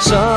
So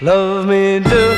love me do.